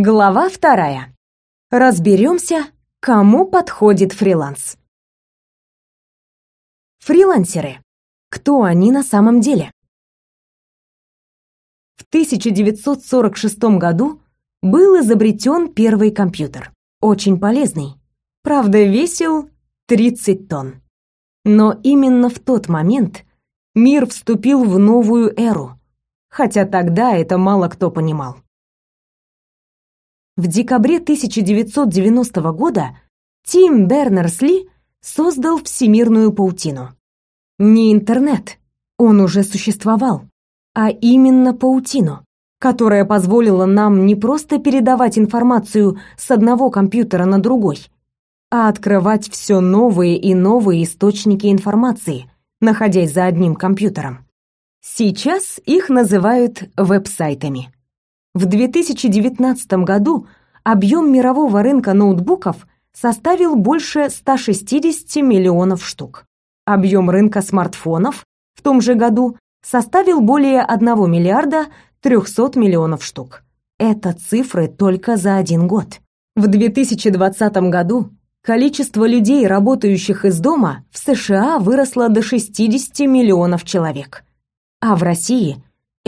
Глава вторая. Разберемся, кому подходит фриланс. Фрилансеры. Кто они на самом деле? В 1946 году был изобретен первый компьютер. Очень полезный. Правда, весил 30 тонн. Но именно в тот момент мир вступил в новую эру, хотя тогда это мало кто понимал. В декабре 1990 года Тим Бернерс-Ли создал всемирную паутину. Не интернет, он уже существовал, а именно паутину, которая позволила нам не просто передавать информацию с одного компьютера на другой, а открывать все новые и новые источники информации, находясь за одним компьютером. Сейчас их называют веб-сайтами. В 2019 году объем мирового рынка ноутбуков составил больше 160 миллионов штук. Объем рынка смартфонов в том же году составил более 1 миллиарда 300 миллионов штук. Это цифры только за один год. В 2020 году количество людей, работающих из дома, в США выросло до 60 миллионов человек. А в России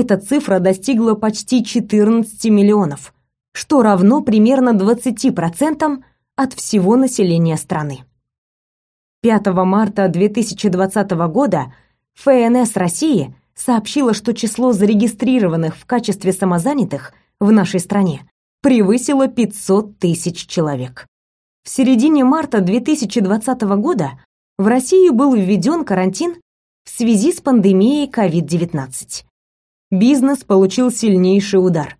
эта цифра достигла почти 14 миллионов, что равно примерно 20% от всего населения страны. 5 марта 2020 года ФНС России сообщила, что число зарегистрированных в качестве самозанятых в нашей стране превысило 500 тысяч человек. В середине марта 2020 года в России был введен карантин в связи с пандемией COVID-19. Бизнес получил сильнейший удар,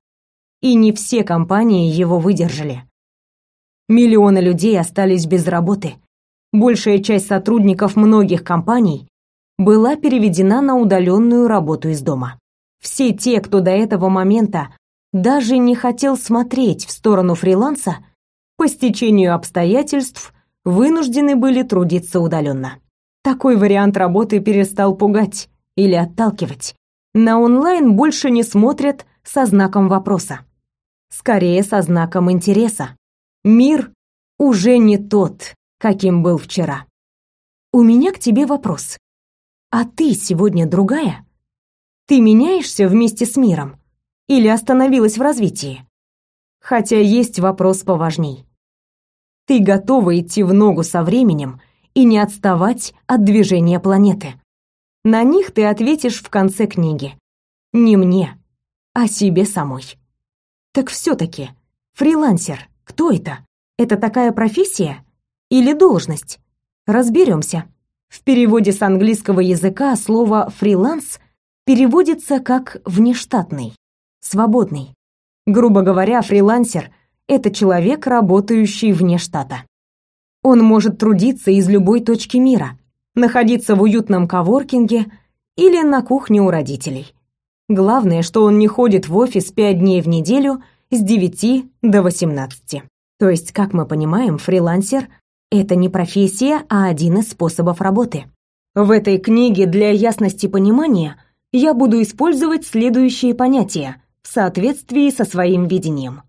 и не все компании его выдержали. Миллионы людей остались без работы. Большая часть сотрудников многих компаний была переведена на удаленную работу из дома. Все те, кто до этого момента даже не хотел смотреть в сторону фриланса, по стечению обстоятельств вынуждены были трудиться удаленно. Такой вариант работы перестал пугать или отталкивать. На онлайн больше не смотрят со знаком вопроса. Скорее, со знаком интереса. Мир уже не тот, каким был вчера. У меня к тебе вопрос. А ты сегодня другая? Ты меняешься вместе с миром? Или остановилась в развитии? Хотя есть вопрос поважней. Ты готова идти в ногу со временем и не отставать от движения планеты? На них ты ответишь в конце книги. Не мне, а себе самой. Так все-таки, фрилансер, кто это? Это такая профессия или должность? Разберемся. В переводе с английского языка слово «фриланс» переводится как «внештатный», «свободный». Грубо говоря, фрилансер — это человек, работающий вне штата. Он может трудиться из любой точки мира, находиться в уютном коворкинге или на кухне у родителей. Главное, что он не ходит в офис пять дней в неделю с 9 до 18. То есть, как мы понимаем, фрилансер — это не профессия, а один из способов работы. В этой книге для ясности понимания я буду использовать следующие понятия в соответствии со своим видением.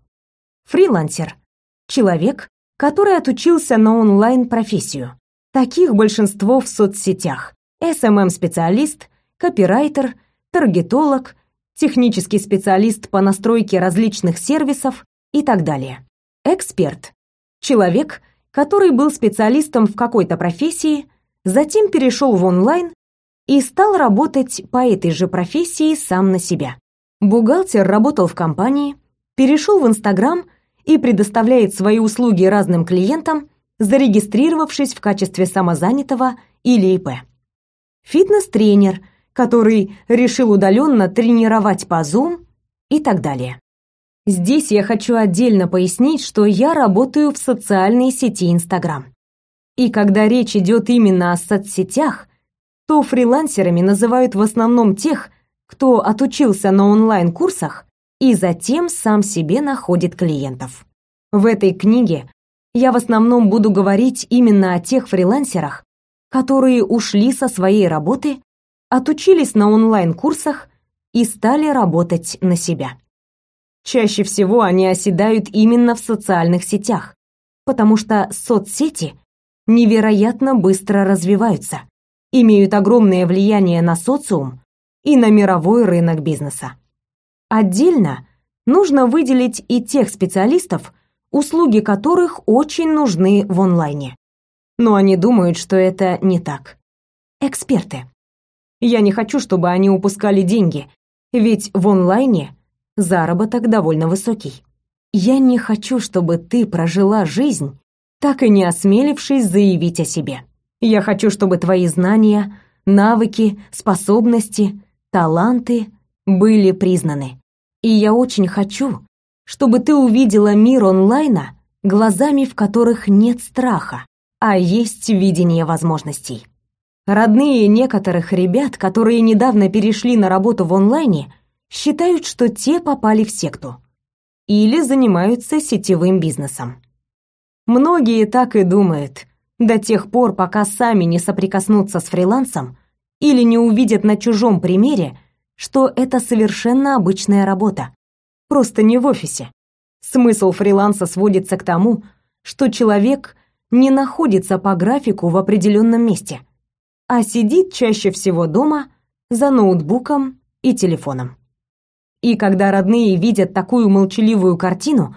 Фрилансер — человек, который отучился на онлайн-профессию. Таких большинство в соцсетях. SMM-специалист, копирайтер, таргетолог, технический специалист по настройке различных сервисов и так далее. Эксперт – человек, который был специалистом в какой-то профессии, затем перешел в онлайн и стал работать по этой же профессии сам на себя. Бухгалтер работал в компании, перешел в Инстаграм и предоставляет свои услуги разным клиентам, зарегистрировавшись в качестве самозанятого или ИП. Фитнес-тренер, который решил удаленно тренировать по Zoom и так далее. Здесь я хочу отдельно пояснить, что я работаю в социальной сети Instagram. И когда речь идет именно о соцсетях, то фрилансерами называют в основном тех, кто отучился на онлайн-курсах и затем сам себе находит клиентов. В этой книге я в основном буду говорить именно о тех фрилансерах, которые ушли со своей работы, отучились на онлайн-курсах и стали работать на себя. Чаще всего они оседают именно в социальных сетях, потому что соцсети невероятно быстро развиваются, имеют огромное влияние на социум и на мировой рынок бизнеса. Отдельно нужно выделить и тех специалистов, услуги которых очень нужны в онлайне. Но они думают, что это не так. Эксперты. Я не хочу, чтобы они упускали деньги, ведь в онлайне заработок довольно высокий. Я не хочу, чтобы ты прожила жизнь, так и не осмелившись заявить о себе. Я хочу, чтобы твои знания, навыки, способности, таланты были признаны. И я очень хочу, чтобы ты увидела мир онлайна глазами, в которых нет страха, а есть видение возможностей. Родные некоторых ребят, которые недавно перешли на работу в онлайне, считают, что те попали в секту или занимаются сетевым бизнесом. Многие так и думают, до тех пор, пока сами не соприкоснутся с фрилансом или не увидят на чужом примере, что это совершенно обычная работа, просто не в офисе. Смысл фриланса сводится к тому, что человек не находится по графику в определенном месте – а сидит чаще всего дома за ноутбуком и телефоном. И когда родные видят такую молчаливую картину,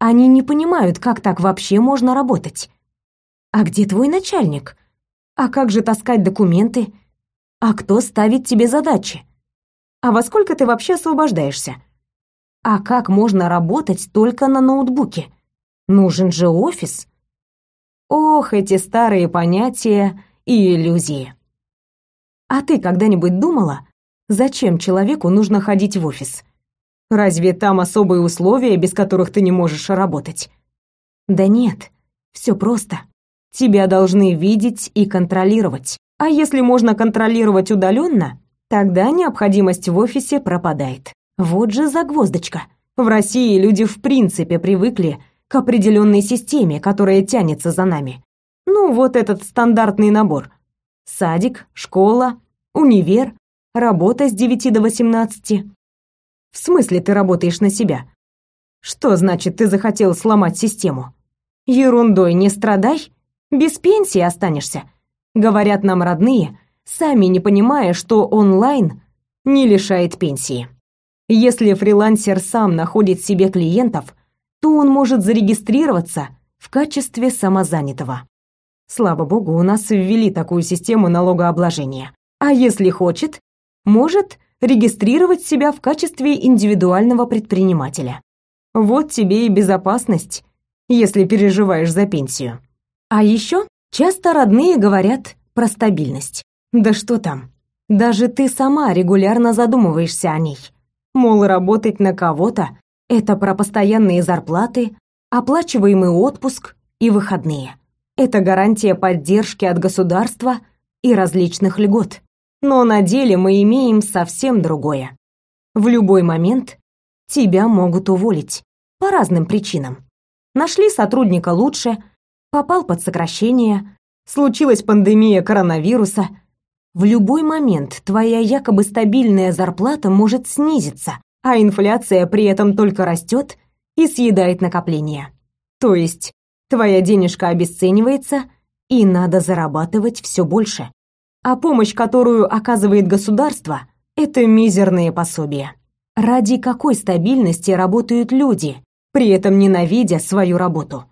они не понимают, как так вообще можно работать. А где твой начальник? А как же таскать документы? А кто ставит тебе задачи? А во сколько ты вообще освобождаешься? А как можно работать только на ноутбуке? Нужен же офис. Ох, эти старые понятия и иллюзии. А ты когда-нибудь думала, зачем человеку нужно ходить в офис? Разве там особые условия, без которых ты не можешь работать? Да нет, все просто. Тебя должны видеть и контролировать. А если можно контролировать удаленно, тогда необходимость в офисе пропадает. Вот же загвоздочка. В России люди в принципе привыкли к определенной системе, которая тянется за нами. Ну, вот этот стандартный набор. Садик, школа, универ, работа с 9 до 18. В смысле ты работаешь на себя? Что значит ты захотел сломать систему? Ерундой не страдай, без пенсии останешься. Говорят нам родные, сами не понимая, что онлайн не лишает пенсии. Если фрилансер сам находит себе клиентов, то он может зарегистрироваться в качестве самозанятого. Слава богу, у нас ввели такую систему налогообложения. А если хочет, может регистрировать себя в качестве индивидуального предпринимателя. Вот тебе и безопасность, если переживаешь за пенсию. А еще часто родные говорят про стабильность. Да что там? Даже ты сама регулярно задумываешься о ней. Мол, работать на кого-то – это про постоянные зарплаты, оплачиваемый отпуск и выходные. Это гарантия поддержки от государства и различных льгот. Но на деле мы имеем совсем другое. В любой момент тебя могут уволить по разным причинам. Нашли сотрудника лучше, попал под сокращение, случилась пандемия коронавируса. В любой момент твоя якобы стабильная зарплата может снизиться, а инфляция при этом только растет и съедает накопления. То есть Твоя денежка обесценивается, и надо зарабатывать все больше. А помощь, которую оказывает государство, это мизерные пособия. Ради какой стабильности работают люди, при этом ненавидя свою работу?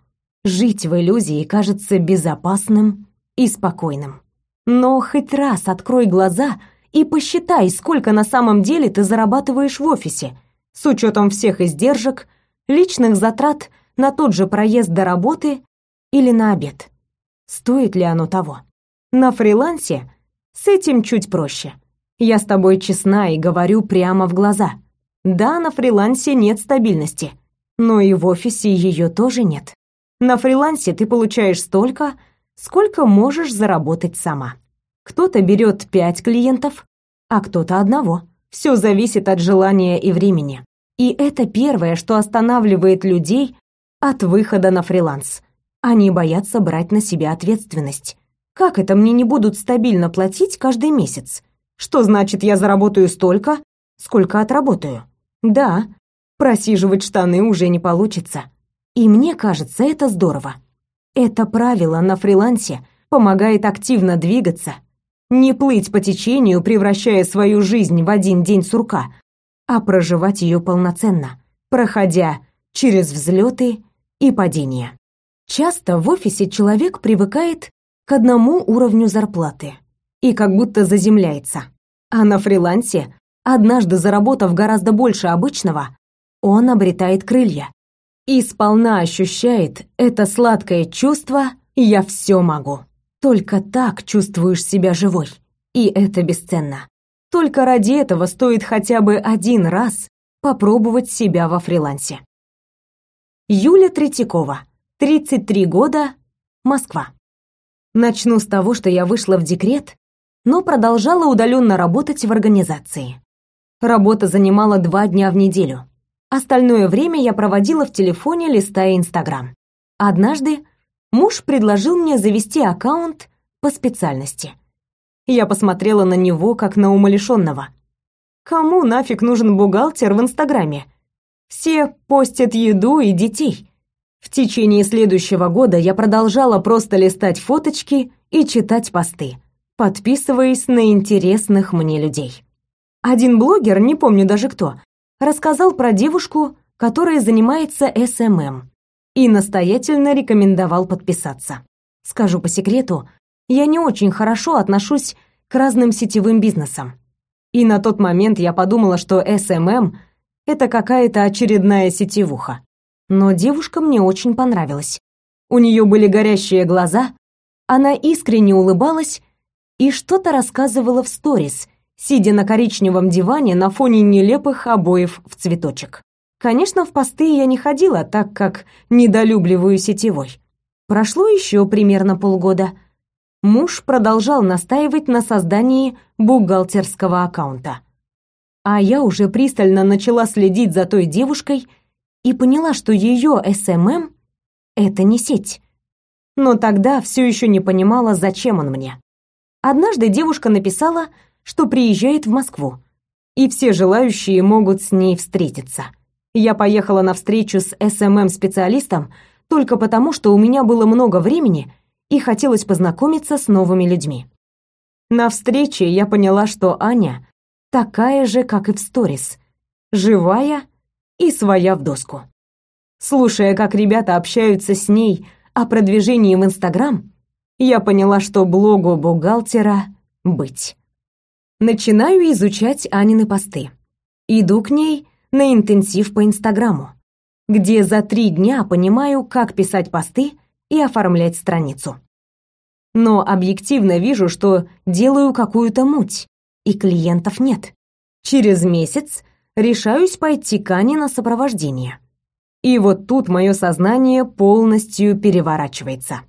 Жить в иллюзии кажется безопасным и спокойным. Но хоть раз открой глаза и посчитай, сколько на самом деле ты зарабатываешь в офисе, с учетом всех издержек, личных затрат на тот же проезд до работы или на обед. Стоит ли оно того? На фрилансе с этим чуть проще. Я с тобой честна и говорю прямо в глаза. Да, на фрилансе нет стабильности, но и в офисе ее тоже нет. На фрилансе ты получаешь столько, сколько можешь заработать сама. Кто-то берет пять клиентов, а кто-то одного. Все зависит от желания и времени. И это первое, что останавливает людей от выхода на фриланс. Они боятся брать на себя ответственность. Как это мне не будут стабильно платить каждый месяц? Что значит, я заработаю столько, сколько отработаю? Да, Просиживать штаны уже не получится. И мне кажется, это здорово. Это правило на фрилансе помогает активно двигаться, не плыть по течению, превращая свою жизнь в один день сурка, а проживать ее полноценно, проходя через взлеты и падения. Часто в офисе человек привыкает к одному уровню зарплаты и как будто заземляется. А на фрилансе, однажды заработав гораздо больше обычного, он обретает крылья и сполна ощущает это сладкое чувство «я все могу». Только так чувствуешь себя живой, и это бесценно. Только ради этого стоит хотя бы один раз попробовать себя во фрилансе. Юля Третьякова, 33 года, Москва. Начну с того, что я вышла в декрет, но продолжала удаленно работать в организации. Работа занимала два дня в неделю. Остальное время я проводила в телефоне, листая Инстаграм. Однажды муж предложил мне завести аккаунт по специальности. Я посмотрела на него, как на умалишенного. Кому нафиг нужен бухгалтер в Инстаграме? Все постят еду и детей. В течение следующего года я продолжала просто листать фоточки и читать посты, подписываясь на интересных мне людей. Один блогер, не помню даже кто, рассказал про девушку, которая занимается SMM, и настоятельно рекомендовал подписаться. Скажу по секрету, я не очень хорошо отношусь к разным сетевым бизнесам. И на тот момент я подумала, что SMM — это какая-то очередная сетевуха но девушка мне очень понравилась. У нее были горящие глаза, она искренне улыбалась и что-то рассказывала в сторис, сидя на коричневом диване на фоне нелепых обоев в цветочек. Конечно, в посты я не ходила, так как недолюбливаю сетевой. Прошло еще примерно полгода. Муж продолжал настаивать на создании бухгалтерского аккаунта. А я уже пристально начала следить за той девушкой, и поняла, что ее SMM — это не сеть. Но тогда все еще не понимала, зачем он мне. Однажды девушка написала, что приезжает в Москву, и все желающие могут с ней встретиться. Я поехала на встречу с СММ-специалистом только потому, что у меня было много времени и хотелось познакомиться с новыми людьми. На встрече я поняла, что Аня такая же, как и в сторис, живая и своя в доску. Слушая, как ребята общаются с ней о продвижении в Инстаграм, я поняла, что блогу бухгалтера быть. Начинаю изучать Анины посты. Иду к ней на интенсив по Инстаграму, где за три дня понимаю, как писать посты и оформлять страницу. Но объективно вижу, что делаю какую-то муть, и клиентов нет. Через месяц решаюсь пойти к Ане на сопровождение. И вот тут мое сознание полностью переворачивается.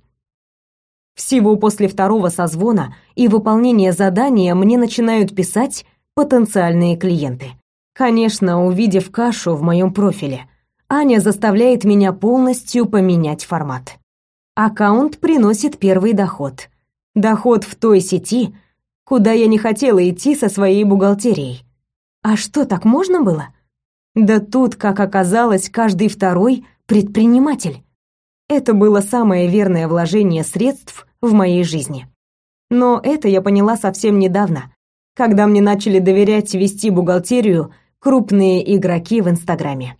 Всего после второго созвона и выполнения задания мне начинают писать потенциальные клиенты. Конечно, увидев кашу в моем профиле, Аня заставляет меня полностью поменять формат. Аккаунт приносит первый доход. Доход в той сети, куда я не хотела идти со своей бухгалтерией. А что, так можно было? Да тут, как оказалось, каждый второй предприниматель. Это было самое верное вложение средств в моей жизни. Но это я поняла совсем недавно, когда мне начали доверять вести бухгалтерию крупные игроки в Инстаграме.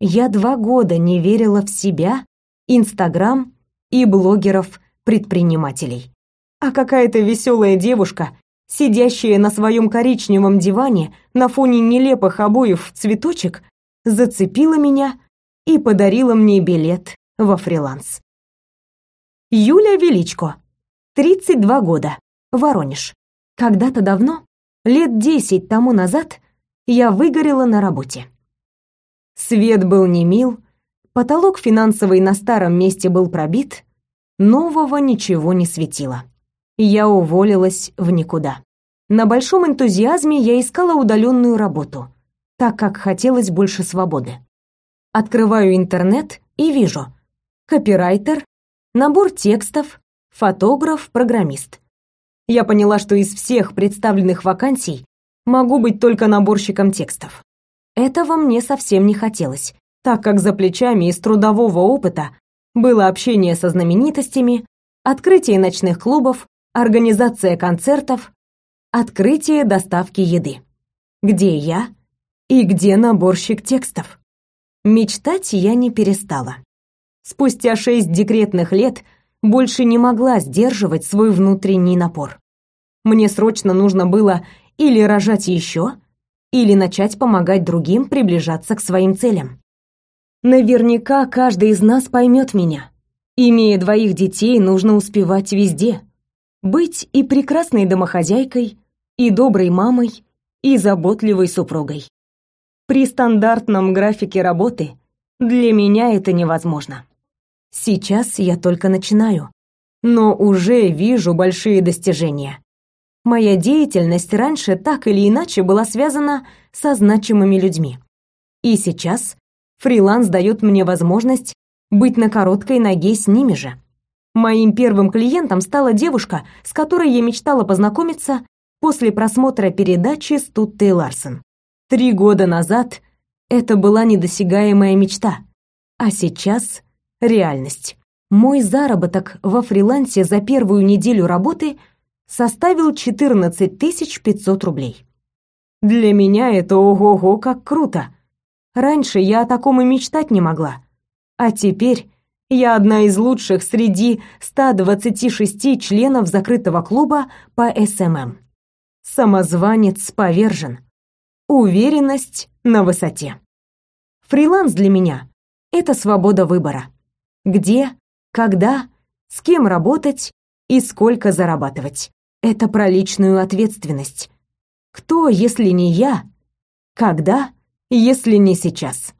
Я два года не верила в себя, Инстаграм и блогеров-предпринимателей. А какая-то веселая девушка сидящая на своем коричневом диване на фоне нелепых обоев в цветочек, зацепила меня и подарила мне билет во фриланс. Юля Величко, 32 года, Воронеж. Когда-то давно, лет 10 тому назад, я выгорела на работе. Свет был не мил, потолок финансовый на старом месте был пробит, нового ничего не светило я уволилась в никуда. На большом энтузиазме я искала удаленную работу, так как хотелось больше свободы. Открываю интернет и вижу копирайтер, набор текстов, фотограф, программист. Я поняла, что из всех представленных вакансий могу быть только наборщиком текстов. Этого мне совсем не хотелось, так как за плечами из трудового опыта было общение со знаменитостями, открытие ночных клубов, организация концертов, открытие доставки еды. Где я и где наборщик текстов? Мечтать я не перестала. Спустя шесть декретных лет больше не могла сдерживать свой внутренний напор. Мне срочно нужно было или рожать еще, или начать помогать другим приближаться к своим целям. Наверняка каждый из нас поймет меня. Имея двоих детей, нужно успевать везде. Быть и прекрасной домохозяйкой, и доброй мамой, и заботливой супругой. При стандартном графике работы для меня это невозможно. Сейчас я только начинаю, но уже вижу большие достижения. Моя деятельность раньше так или иначе была связана со значимыми людьми. И сейчас фриланс дает мне возможность быть на короткой ноге с ними же. Моим первым клиентом стала девушка, с которой я мечтала познакомиться после просмотра передачи с Туттой Ларсен. Три года назад это была недосягаемая мечта, а сейчас реальность. Мой заработок во фрилансе за первую неделю работы составил 14 500 рублей. Для меня это ого-го как круто. Раньше я о таком и мечтать не могла. А теперь я одна из лучших среди 126 членов закрытого клуба по SMM. Самозванец повержен. Уверенность на высоте. Фриланс для меня — это свобода выбора. Где, когда, с кем работать и сколько зарабатывать. Это про личную ответственность. Кто, если не я? Когда, если не сейчас?